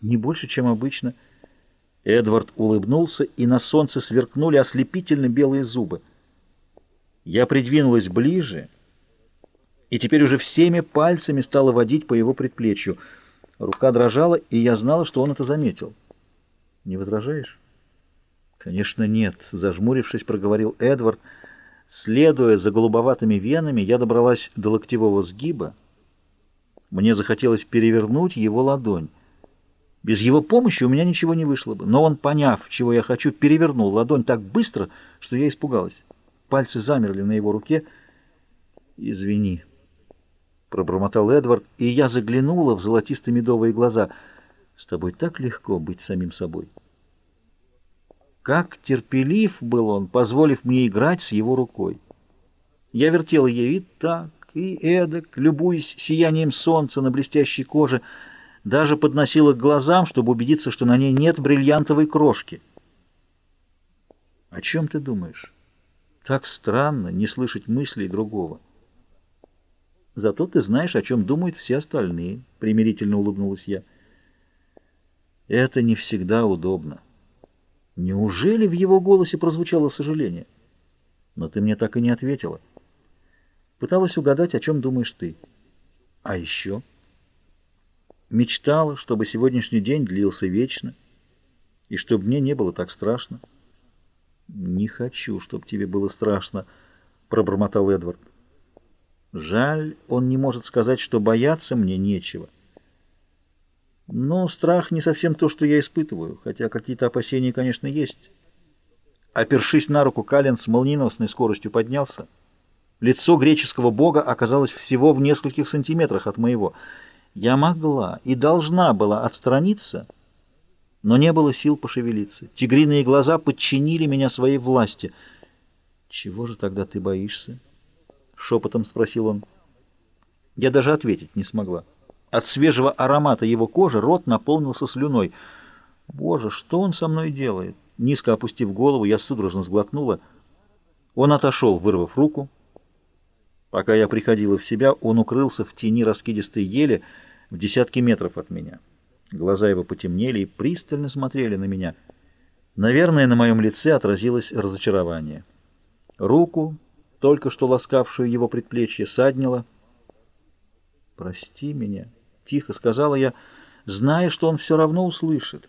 Не больше, чем обычно. Эдвард улыбнулся, и на солнце сверкнули ослепительно белые зубы. Я придвинулась ближе, и теперь уже всеми пальцами стала водить по его предплечью. Рука дрожала, и я знала, что он это заметил. «Не возражаешь?» «Конечно, нет», — зажмурившись, проговорил Эдвард. Следуя за голубоватыми венами, я добралась до локтевого сгиба. Мне захотелось перевернуть его ладонь. Без его помощи у меня ничего не вышло бы, но он, поняв, чего я хочу, перевернул ладонь так быстро, что я испугалась. Пальцы замерли на его руке. «Извини», — пробормотал Эдвард, и я заглянула в золотисто-медовые глаза. «С тобой так легко быть самим собой». Как терпелив был он, позволив мне играть с его рукой. Я вертела ей и так, и эдак, любуясь сиянием солнца на блестящей коже, даже подносила к глазам, чтобы убедиться, что на ней нет бриллиантовой крошки. «О чем ты думаешь?» Так странно не слышать мыслей другого. Зато ты знаешь, о чем думают все остальные, — примирительно улыбнулась я. Это не всегда удобно. Неужели в его голосе прозвучало сожаление? Но ты мне так и не ответила. Пыталась угадать, о чем думаешь ты. А еще? Мечтала, чтобы сегодняшний день длился вечно, и чтобы мне не было так страшно. «Не хочу, чтобы тебе было страшно», — пробормотал Эдвард. «Жаль, он не может сказать, что бояться мне нечего. Но страх не совсем то, что я испытываю, хотя какие-то опасения, конечно, есть». Опершись на руку, Калин с молниеносной скоростью поднялся. Лицо греческого бога оказалось всего в нескольких сантиметрах от моего. Я могла и должна была отстраниться — но не было сил пошевелиться. Тигриные глаза подчинили меня своей власти. «Чего же тогда ты боишься?» — шепотом спросил он. Я даже ответить не смогла. От свежего аромата его кожи рот наполнился слюной. «Боже, что он со мной делает?» Низко опустив голову, я судорожно сглотнула. Он отошел, вырвав руку. Пока я приходила в себя, он укрылся в тени раскидистой ели в десятки метров от меня. Глаза его потемнели и пристально смотрели на меня. Наверное, на моем лице отразилось разочарование. Руку, только что ласкавшую его предплечье, саднила. «Прости меня», — тихо сказала я, зная, что он все равно услышит.